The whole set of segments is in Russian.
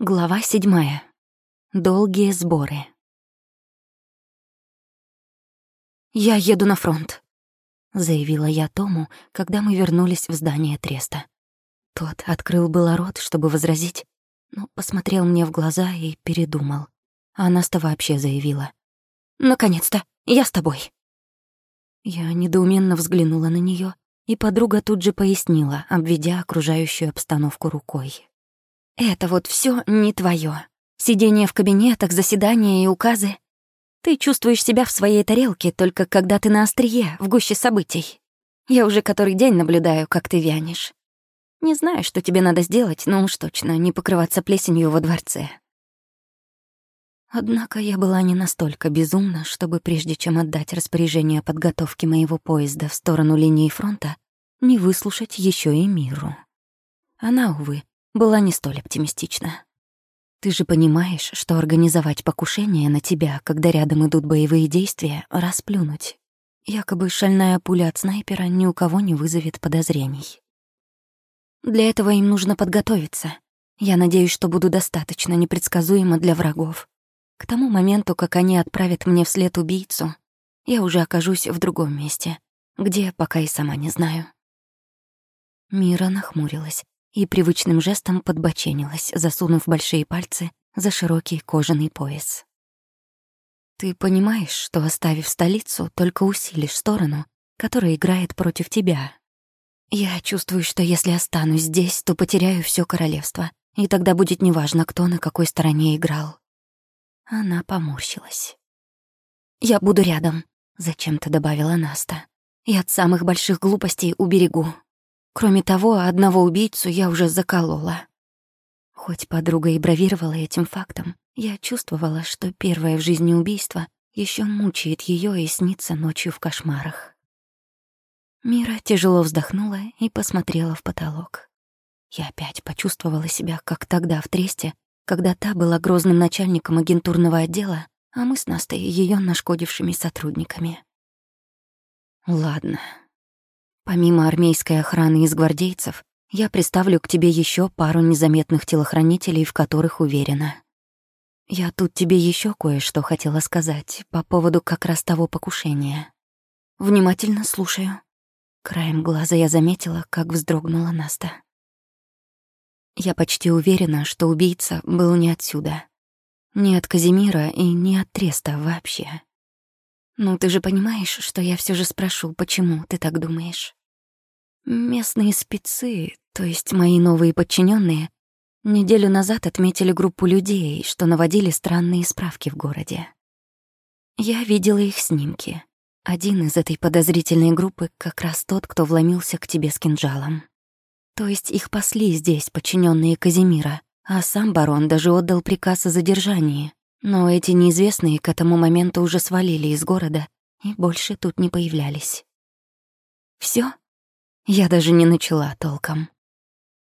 Глава седьмая. Долгие сборы. «Я еду на фронт», — заявила я Тому, когда мы вернулись в здание Треста. Тот открыл было рот, чтобы возразить, но посмотрел мне в глаза и передумал. А Наста вообще заявила. «Наконец-то, я с тобой». Я недоуменно взглянула на нее, и подруга тут же пояснила, обведя окружающую обстановку рукой. Это вот все не твое. Сидение в кабинетах, заседания и указы. Ты чувствуешь себя в своей тарелке только когда ты на острие, в гуще событий. Я уже который день наблюдаю, как ты вянешь. Не знаю, что тебе надо сделать, но уж точно не покрываться плесенью во дворце. Однако я была не настолько безумна, чтобы прежде чем отдать распоряжение о подготовке моего поезда в сторону линии фронта, не выслушать еще и миру. Она, увы, была не столь оптимистична. Ты же понимаешь, что организовать покушение на тебя, когда рядом идут боевые действия, расплюнуть. Якобы шальная пуля от снайпера ни у кого не вызовет подозрений. Для этого им нужно подготовиться. Я надеюсь, что буду достаточно непредсказуема для врагов. К тому моменту, как они отправят мне вслед убийцу, я уже окажусь в другом месте, где пока и сама не знаю. Мира нахмурилась, и привычным жестом подбоченилась, засунув большие пальцы за широкий кожаный пояс. «Ты понимаешь, что, оставив столицу, только усилишь сторону, которая играет против тебя. Я чувствую, что если останусь здесь, то потеряю все королевство, и тогда будет неважно, кто на какой стороне играл». Она поморщилась. «Я буду рядом», — зачем-то добавила Наста. «И от самых больших глупостей уберегу». Кроме того, одного убийцу я уже заколола. Хоть подруга и бравировала этим фактом, я чувствовала, что первое в жизни убийство еще мучает ее и снится ночью в кошмарах. Мира тяжело вздохнула и посмотрела в потолок. Я опять почувствовала себя, как тогда в Тресте, когда та была грозным начальником агентурного отдела, а мы с Настой ее нашкодившими сотрудниками. Ладно, Помимо армейской охраны из гвардейцев, я представлю к тебе еще пару незаметных телохранителей, в которых уверена. Я тут тебе еще кое-что хотела сказать по поводу как раз того покушения. Внимательно слушаю. Краем глаза я заметила, как вздрогнула Наста. Я почти уверена, что убийца был не отсюда. Не от Казимира и не от Треста вообще. Ну, ты же понимаешь, что я все же спрошу, почему ты так думаешь? Местные спецы, то есть мои новые подчиненные, неделю назад отметили группу людей, что наводили странные справки в городе. Я видела их снимки. Один из этой подозрительной группы как раз тот, кто вломился к тебе с кинжалом. То есть их пасли здесь подчиненные Казимира, а сам барон даже отдал приказ о задержании, но эти неизвестные к этому моменту уже свалили из города и больше тут не появлялись. Все? Я даже не начала толком.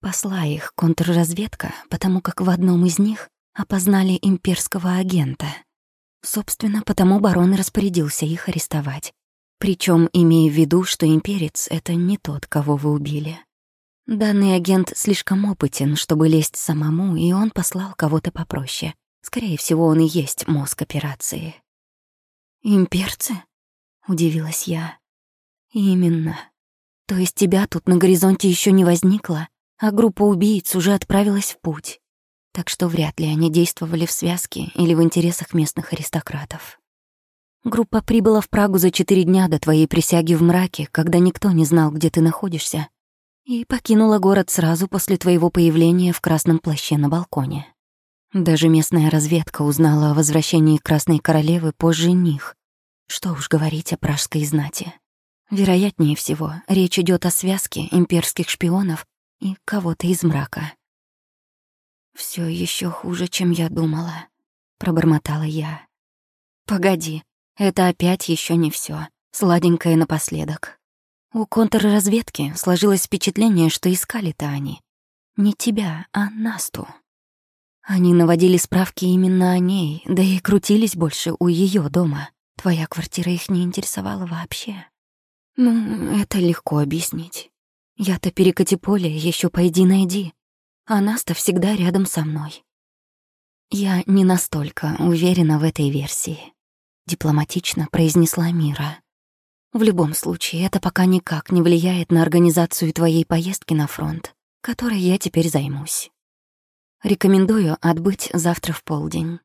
Посла их контрразведка, потому как в одном из них опознали имперского агента. Собственно, потому барон распорядился их арестовать. Причем имея в виду, что имперец — это не тот, кого вы убили. Данный агент слишком опытен, чтобы лезть самому, и он послал кого-то попроще. Скорее всего, он и есть мозг операции. «Имперцы?» — удивилась я. «Именно. То есть тебя тут на горизонте еще не возникло, а группа убийц уже отправилась в путь. Так что вряд ли они действовали в связке или в интересах местных аристократов. Группа прибыла в Прагу за четыре дня до твоей присяги в мраке, когда никто не знал, где ты находишься, и покинула город сразу после твоего появления в красном плаще на балконе. Даже местная разведка узнала о возвращении Красной Королевы позже них. Что уж говорить о пражской знати. Вероятнее всего, речь идет о связке имперских шпионов и кого-то из мрака. Все еще хуже, чем я думала, пробормотала я. Погоди, это опять еще не все. Сладенькое напоследок. У контрразведки сложилось впечатление, что искали-то они. Не тебя, а Насту. Они наводили справки именно о ней, да и крутились больше у ее дома. Твоя квартира их не интересовала вообще. Ну, это легко объяснить. Я-то перекати поле, еще пойди найди. А Наста всегда рядом со мной. Я не настолько уверена в этой версии, дипломатично произнесла Мира. В любом случае, это пока никак не влияет на организацию твоей поездки на фронт, которой я теперь займусь. Рекомендую отбыть завтра в полдень.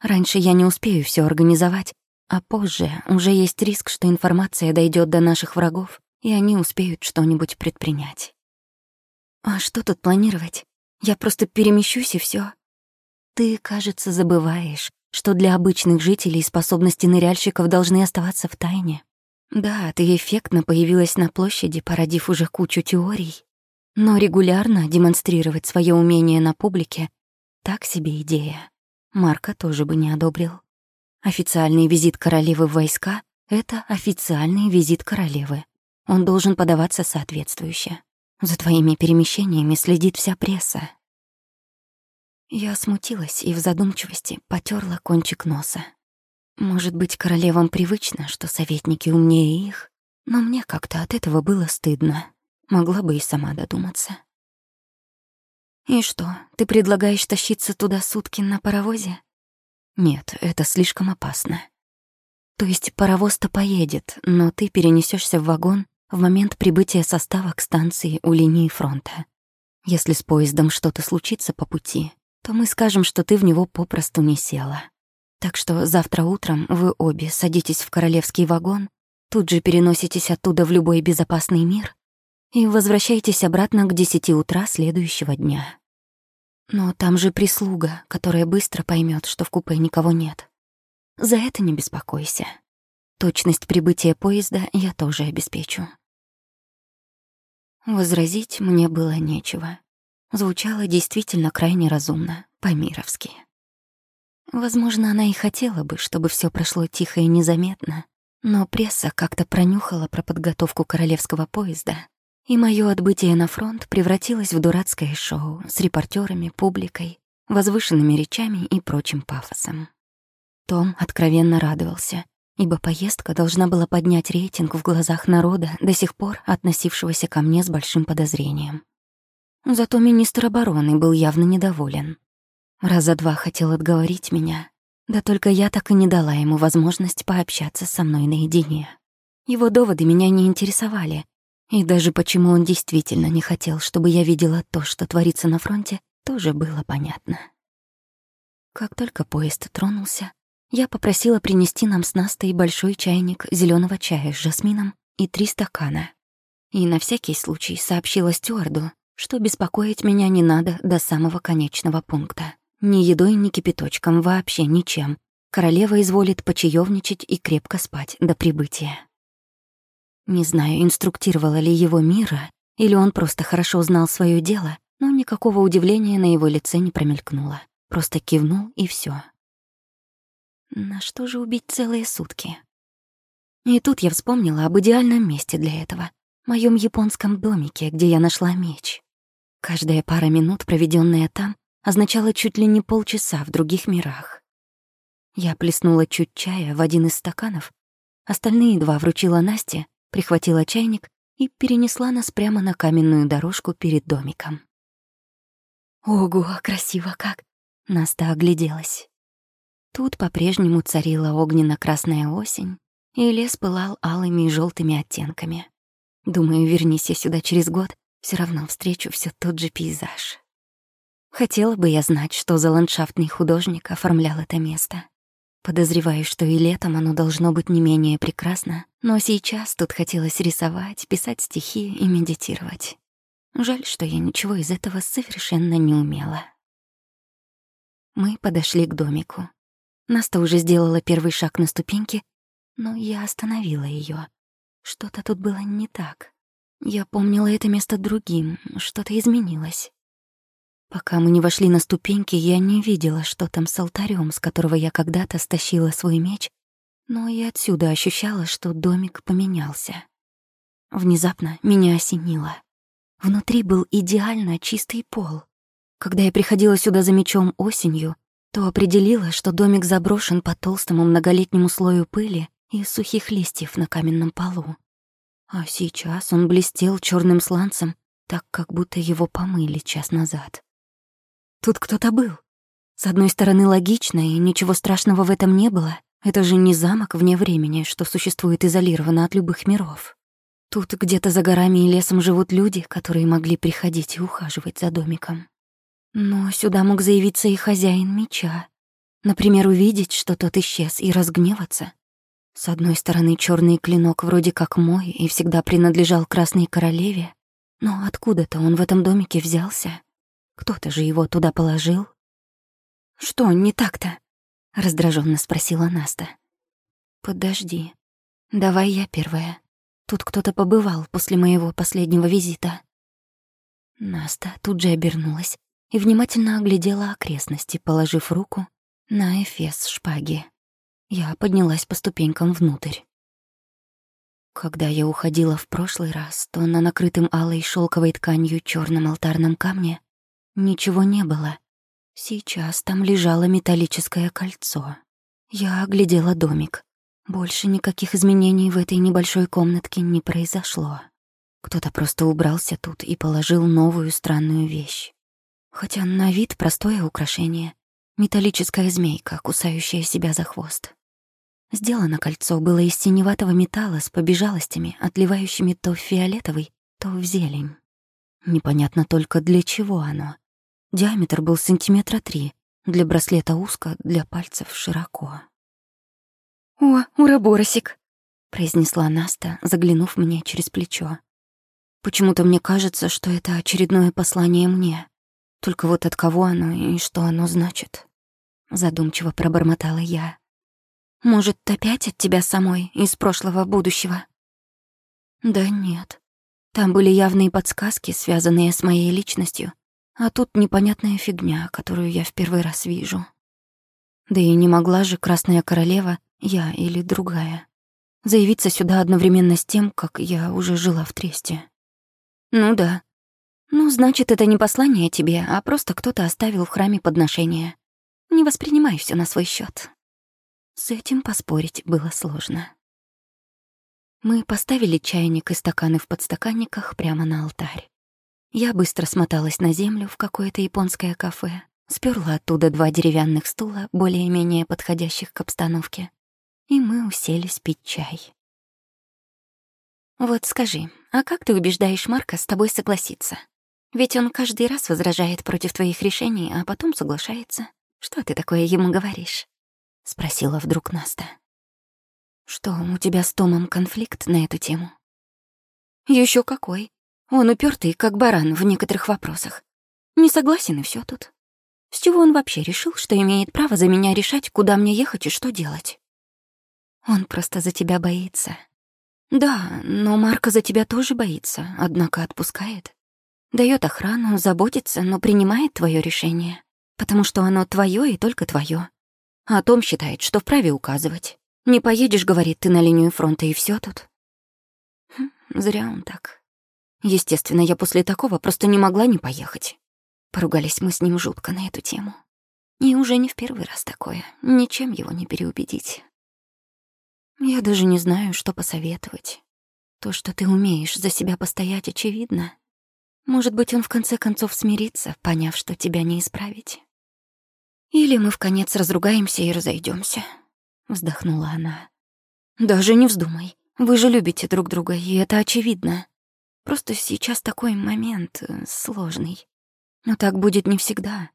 Раньше я не успею все организовать, а позже уже есть риск, что информация дойдет до наших врагов, и они успеют что-нибудь предпринять. А что тут планировать? Я просто перемещусь и все. Ты, кажется, забываешь, что для обычных жителей способности ныряльщиков должны оставаться в тайне. Да, ты эффектно появилась на площади, породив уже кучу теорий, но регулярно демонстрировать свое умение на публике — так себе идея. Марка тоже бы не одобрил. Официальный визит королевы в войска — это официальный визит королевы. Он должен подаваться соответствующе. За твоими перемещениями следит вся пресса. Я смутилась и в задумчивости потерла кончик носа. Может быть, королевам привычно, что советники умнее их, но мне как-то от этого было стыдно. Могла бы и сама додуматься. «И что, ты предлагаешь тащиться туда сутки на паровозе?» «Нет, это слишком опасно». «То есть паровоз-то поедет, но ты перенесешься в вагон в момент прибытия состава к станции у линии фронта. Если с поездом что-то случится по пути, то мы скажем, что ты в него попросту не села. Так что завтра утром вы обе садитесь в королевский вагон, тут же переноситесь оттуда в любой безопасный мир и возвращайтесь обратно к десяти утра следующего дня. Но там же прислуга, которая быстро поймет, что в купе никого нет. За это не беспокойся. Точность прибытия поезда я тоже обеспечу. Возразить мне было нечего. Звучало действительно крайне разумно, по-мировски. Возможно, она и хотела бы, чтобы все прошло тихо и незаметно, но пресса как-то пронюхала про подготовку королевского поезда и мое отбытие на фронт превратилось в дурацкое шоу с репортерами, публикой, возвышенными речами и прочим пафосом. Том откровенно радовался, ибо поездка должна была поднять рейтинг в глазах народа, до сих пор относившегося ко мне с большим подозрением. Зато министр обороны был явно недоволен. Раза два хотел отговорить меня, да только я так и не дала ему возможность пообщаться со мной наедине. Его доводы меня не интересовали, и даже почему он действительно не хотел, чтобы я видела то, что творится на фронте, тоже было понятно. Как только поезд тронулся, я попросила принести нам с Настой большой чайник зеленого чая с жасмином и три стакана. И на всякий случай сообщила стюарду, что беспокоить меня не надо до самого конечного пункта. Ни едой, ни кипяточком, вообще ничем. Королева изволит почаевничать и крепко спать до прибытия. Не знаю, инструктировала ли его Мира, или он просто хорошо знал свое дело, но никакого удивления на его лице не промелькнуло. Просто кивнул, и все. На что же убить целые сутки? И тут я вспомнила об идеальном месте для этого — моем японском домике, где я нашла меч. Каждая пара минут, проведенная там, означала чуть ли не полчаса в других мирах. Я плеснула чуть чая в один из стаканов, остальные два вручила Насте, прихватила чайник и перенесла нас прямо на каменную дорожку перед домиком. «Ого, красиво как!» — Наста огляделась. Тут по-прежнему царила огненно-красная осень, и лес пылал алыми и желтыми оттенками. Думаю, вернись я сюда через год, все равно встречу все тот же пейзаж. Хотела бы я знать, что за ландшафтный художник оформлял это место. Подозреваю, что и летом оно должно быть не менее прекрасно, но сейчас тут хотелось рисовать, писать стихи и медитировать. Жаль, что я ничего из этого совершенно не умела. Мы подошли к домику. Наста уже сделала первый шаг на ступеньке, но я остановила ее. Что-то тут было не так. Я помнила это место другим, что-то изменилось. Пока мы не вошли на ступеньки, я не видела, что там с алтарем, с которого я когда-то стащила свой меч, но и отсюда ощущала, что домик поменялся. Внезапно меня осенило. Внутри был идеально чистый пол. Когда я приходила сюда за мечом осенью, то определила, что домик заброшен по толстому многолетнему слою пыли и сухих листьев на каменном полу. А сейчас он блестел черным сланцем, так как будто его помыли час назад. Тут кто-то был. С одной стороны, логично, и ничего страшного в этом не было. Это же не замок вне времени, что существует изолированно от любых миров. Тут где-то за горами и лесом живут люди, которые могли приходить и ухаживать за домиком. Но сюда мог заявиться и хозяин меча. Например, увидеть, что тот исчез, и разгневаться. С одной стороны, черный клинок вроде как мой и всегда принадлежал Красной Королеве, но откуда-то он в этом домике взялся. Кто-то же его туда положил. «Что не так-то?» — раздраженно спросила Наста. «Подожди. Давай я первая. Тут кто-то побывал после моего последнего визита». Наста тут же обернулась и внимательно оглядела окрестности, положив руку на эфес шпаги. Я поднялась по ступенькам внутрь. Когда я уходила в прошлый раз, то на накрытым алой шелковой тканью черном алтарном камне ничего не было. Сейчас там лежало металлическое кольцо. Я оглядела домик. Больше никаких изменений в этой небольшой комнатке не произошло. Кто-то просто убрался тут и положил новую странную вещь. Хотя на вид простое украшение. Металлическая змейка, кусающая себя за хвост. Сделано кольцо было из синеватого металла с побежалостями, отливающими то в фиолетовый, то в зелень. Непонятно только для чего оно. Диаметр был сантиметра три, для браслета узко, для пальцев широко. «О, уроборосик!» — произнесла Наста, заглянув мне через плечо. «Почему-то мне кажется, что это очередное послание мне. Только вот от кого оно и что оно значит?» Задумчиво пробормотала я. Может, опять от тебя самой, из прошлого будущего? Да нет. Там были явные подсказки, связанные с моей личностью, а тут непонятная фигня, которую я в первый раз вижу. Да и не могла же Красная Королева, я или другая, заявиться сюда одновременно с тем, как я уже жила в Тресте. Ну да. Ну, значит, это не послание тебе, а просто кто-то оставил в храме подношение. Не воспринимай все на свой счет. С этим поспорить было сложно. Мы поставили чайник и стаканы в подстаканниках прямо на алтарь. Я быстро смоталась на землю в какое-то японское кафе, сперла оттуда два деревянных стула, более-менее подходящих к обстановке, и мы уселись пить чай. «Вот скажи, а как ты убеждаешь Марка с тобой согласиться? Ведь он каждый раз возражает против твоих решений, а потом соглашается. Что ты такое ему говоришь?» — спросила вдруг Наста. «Что, у тебя с Томом конфликт на эту тему?» Еще какой. Он упертый, как баран в некоторых вопросах. Не согласен, и все тут. С чего он вообще решил, что имеет право за меня решать, куда мне ехать и что делать? Он просто за тебя боится. Да, но Марка за тебя тоже боится, однако отпускает. Дает охрану, заботится, но принимает твое решение, потому что оно твое и только твое. А Том считает, что вправе указывать. Не поедешь, говорит, ты на линию фронта, и все тут. Хм, зря он так. Естественно, я после такого просто не могла не поехать. Поругались мы с ним жутко на эту тему. И уже не в первый раз такое. Ничем его не переубедить. Я даже не знаю, что посоветовать. То, что ты умеешь за себя постоять, очевидно. Может быть, он в конце концов смирится, поняв, что тебя не исправить. Или мы в конец разругаемся и разойдемся, вздохнула она. Даже не вздумай. Вы же любите друг друга, и это очевидно. Просто сейчас такой момент э, сложный. Но так будет не всегда.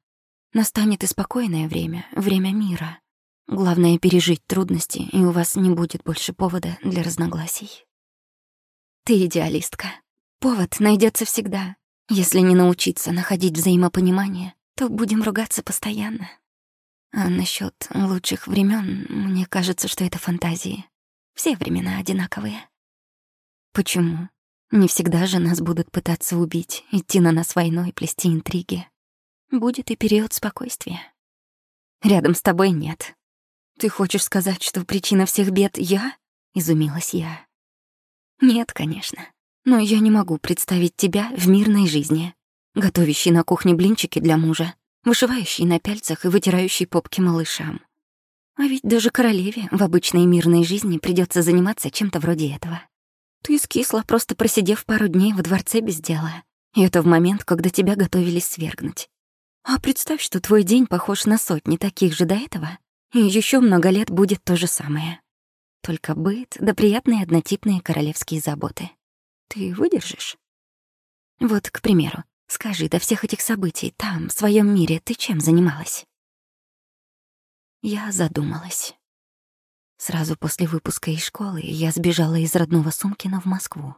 Настанет и спокойное время, время мира. Главное — пережить трудности, и у вас не будет больше повода для разногласий. Ты идеалистка. Повод найдется всегда. Если не научиться находить взаимопонимание, то будем ругаться постоянно. А насчет лучших времен, мне кажется, что это фантазии. Все времена одинаковые. Почему? Не всегда же нас будут пытаться убить, идти на нас войной, плести интриги. Будет и период спокойствия. Рядом с тобой нет. Ты хочешь сказать, что причина всех бед я? Изумилась я. Нет, конечно. Но я не могу представить тебя в мирной жизни, готовящей на кухне блинчики для мужа, вышивающий на пяльцах и вытирающий попки малышам. А ведь даже королеве в обычной мирной жизни придется заниматься чем-то вроде этого. Ты скисла, просто просидев пару дней во дворце без дела. И это в момент, когда тебя готовились свергнуть. А представь, что твой день похож на сотни таких же до этого, и еще много лет будет то же самое. Только быт да приятные однотипные королевские заботы. Ты выдержишь? Вот, к примеру, скажи, до всех этих событий там, в своем мире, ты чем занималась? Я задумалась. Сразу после выпуска из школы я сбежала из родного Сумкина в Москву.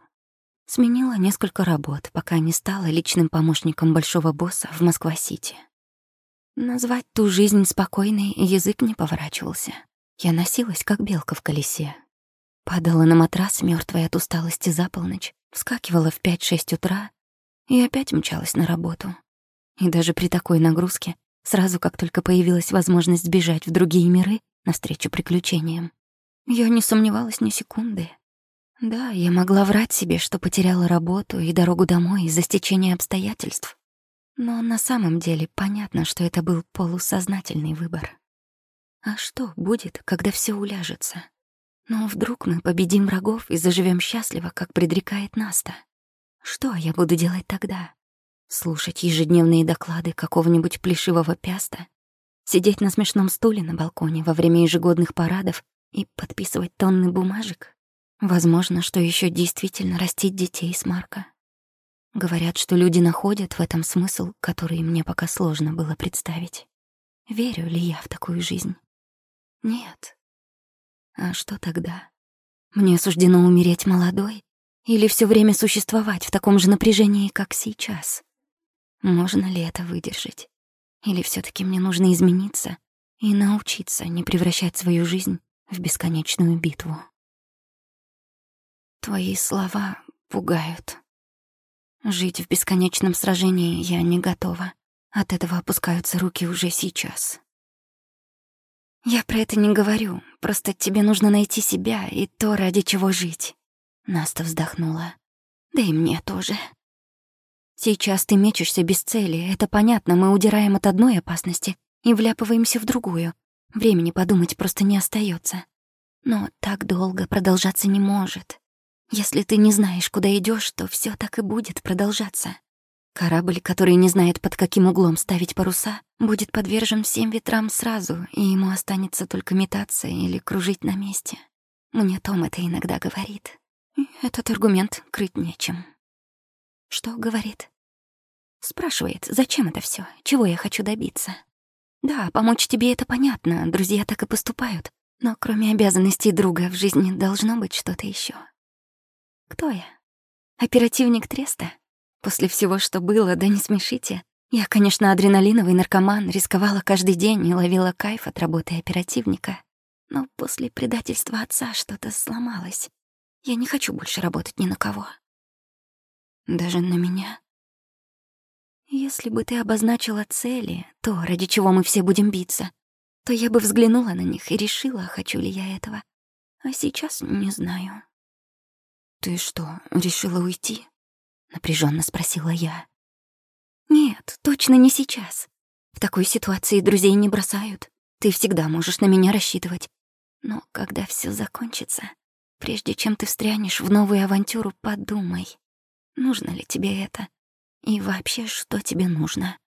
Сменила несколько работ, пока не стала личным помощником большого босса в Москва-Сити. Назвать ту жизнь спокойной язык не поворачивался. Я носилась, как белка в колесе. Падала на матрас, мертвая от усталости за полночь, вскакивала в 5-6 утра и опять мчалась на работу. И даже при такой нагрузке, сразу как только появилась возможность сбежать в другие миры навстречу приключениям, я не сомневалась ни секунды. Да, я могла врать себе, что потеряла работу и дорогу домой из-за стечения обстоятельств. Но на самом деле понятно, что это был полусознательный выбор. А что будет, когда все уляжется? Но вдруг мы победим врагов и заживем счастливо, как предрекает Наста? Что я буду делать тогда? Слушать ежедневные доклады какого-нибудь плешивого пяста? Сидеть на смешном стуле на балконе во время ежегодных парадов и подписывать тонны бумажек? Возможно, что еще действительно растить детей с Марка. Говорят, что люди находят в этом смысл, который мне пока сложно было представить. Верю ли я в такую жизнь? Нет. А что тогда? Мне суждено умереть молодой или все время существовать в таком же напряжении, как сейчас? Можно ли это выдержать? Или все таки мне нужно измениться и научиться не превращать свою жизнь в бесконечную битву? Твои слова пугают. Жить в бесконечном сражении я не готова. От этого опускаются руки уже сейчас. Я про это не говорю, просто тебе нужно найти себя и то, ради чего жить. Наста вздохнула. Да и мне тоже. Сейчас ты мечешься без цели, это понятно, мы удираем от одной опасности и вляпываемся в другую. Времени подумать просто не остается. Но так долго продолжаться не может. Если ты не знаешь, куда идешь, то все так и будет продолжаться. Корабль, который не знает, под каким углом ставить паруса, будет подвержен всем ветрам сразу, и ему останется только метаться или кружить на месте. Мне Том это иногда говорит. И этот аргумент крыть нечем. Что говорит? Спрашивает, зачем это все, чего я хочу добиться. Да, помочь тебе это понятно, друзья так и поступают, но кроме обязанностей друга в жизни должно быть что-то еще. Кто я? Оперативник Треста? После всего, что было, да не смешите. Я, конечно, адреналиновый наркоман, рисковала каждый день и ловила кайф от работы оперативника. Но после предательства отца что-то сломалось. Я не хочу больше работать ни на кого. Даже на меня. Если бы ты обозначила цели, то, ради чего мы все будем биться, то я бы взглянула на них и решила, хочу ли я этого. А сейчас не знаю. «Ты что, решила уйти?» — напряженно спросила я. «Нет, точно не сейчас. В такой ситуации друзей не бросают. Ты всегда можешь на меня рассчитывать. Но когда все закончится, прежде чем ты встрянешь в новую авантюру, подумай, нужно ли тебе это и вообще, что тебе нужно.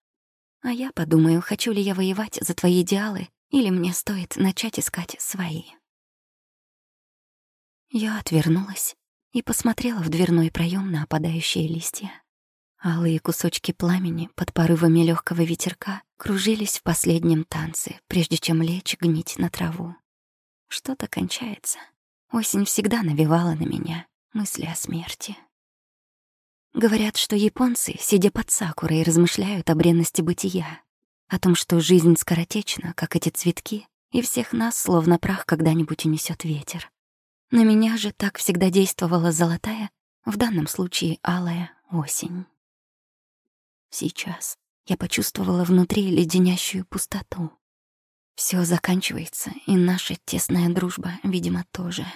А я подумаю, хочу ли я воевать за твои идеалы или мне стоит начать искать свои». Я отвернулась и посмотрела в дверной проем на опадающие листья. Алые кусочки пламени под порывами легкого ветерка кружились в последнем танце, прежде чем лечь гнить на траву. Что-то кончается. Осень всегда навевала на меня мысли о смерти. Говорят, что японцы, сидя под сакурой, размышляют о бренности бытия, о том, что жизнь скоротечна, как эти цветки, и всех нас, словно прах, когда-нибудь унесет ветер. На меня же так всегда действовала золотая, в данном случае алая осень. Сейчас я почувствовала внутри леденящую пустоту. Все заканчивается, и наша тесная дружба, видимо, тоже.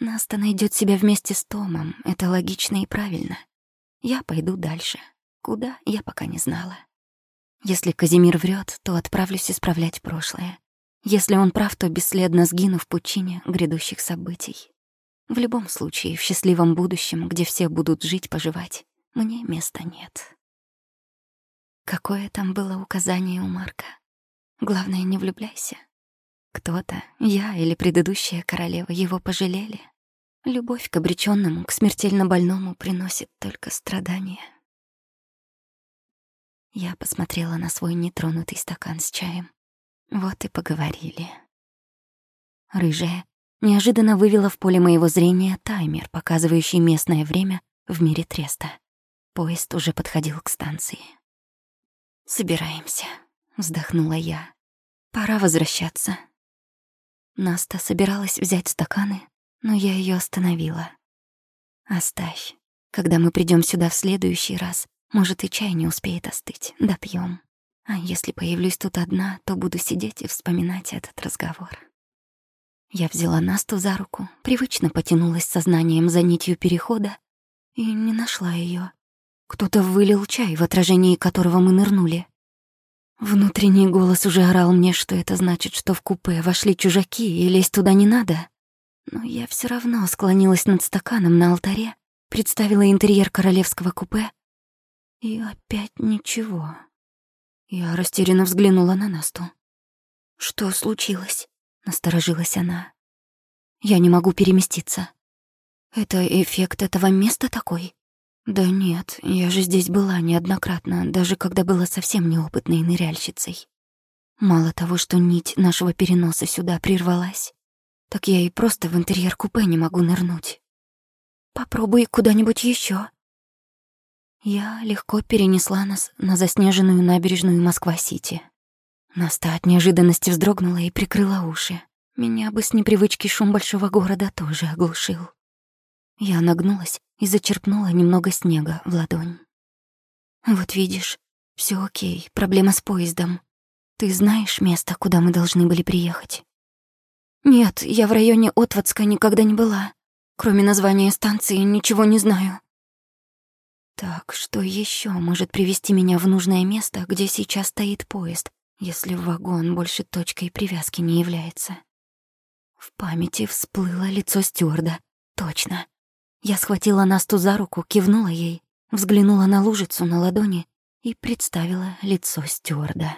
Наста найдет себя вместе с Томом, это логично и правильно. Я пойду дальше. Куда, я пока не знала. Если Казимир врет, то отправлюсь исправлять прошлое. Если он прав, то бесследно сгину в пучине грядущих событий. В любом случае, в счастливом будущем, где все будут жить-поживать, мне места нет. Какое там было указание у Марка? Главное, не влюбляйся. Кто-то, я или предыдущая королева, его пожалели. Любовь к обречённому, к смертельно больному приносит только страдания. Я посмотрела на свой нетронутый стакан с чаем. Вот и поговорили. Рыжая неожиданно вывела в поле моего зрения таймер, показывающий местное время в мире Треста. Поезд уже подходил к станции. «Собираемся», — вздохнула я. «Пора возвращаться». Наста собиралась взять стаканы, но я ее остановила. «Оставь. Когда мы придем сюда в следующий раз, может, и чай не успеет остыть. Допьем. А если появлюсь тут одна, то буду сидеть и вспоминать этот разговор». Я взяла Насту за руку, привычно потянулась сознанием за нитью перехода и не нашла ее. Кто-то вылил чай, в отражении которого мы нырнули. Внутренний голос уже орал мне, что это значит, что в купе вошли чужаки, и лезть туда не надо. Но я все равно склонилась над стаканом на алтаре, представила интерьер королевского купе, и опять ничего. Я растерянно взглянула на Насту. «Что случилось?» — насторожилась она. «Я не могу переместиться. Это эффект этого места такой?» Да нет, я же здесь была неоднократно, даже когда была совсем неопытной ныряльщицей. Мало того, что нить нашего переноса сюда прервалась, так я и просто в интерьер купе не могу нырнуть. Попробуй куда-нибудь еще. Я легко перенесла нас на заснеженную набережную Москва-Сити. Наста от неожиданности вздрогнула и прикрыла уши. Меня бы с непривычки шум большого города тоже оглушил. Я нагнулась и зачерпнула немного снега в ладонь. «Вот видишь, все окей, проблема с поездом. Ты знаешь место, куда мы должны были приехать?» «Нет, я в районе Отводска никогда не была. Кроме названия станции ничего не знаю». «Так, что еще может привести меня в нужное место, где сейчас стоит поезд, если вагон больше точкой привязки не является?» В памяти всплыло лицо стюарда. Точно. Я схватила Насту за руку, кивнула ей, взглянула на лужицу на ладони и представила лицо стюарда.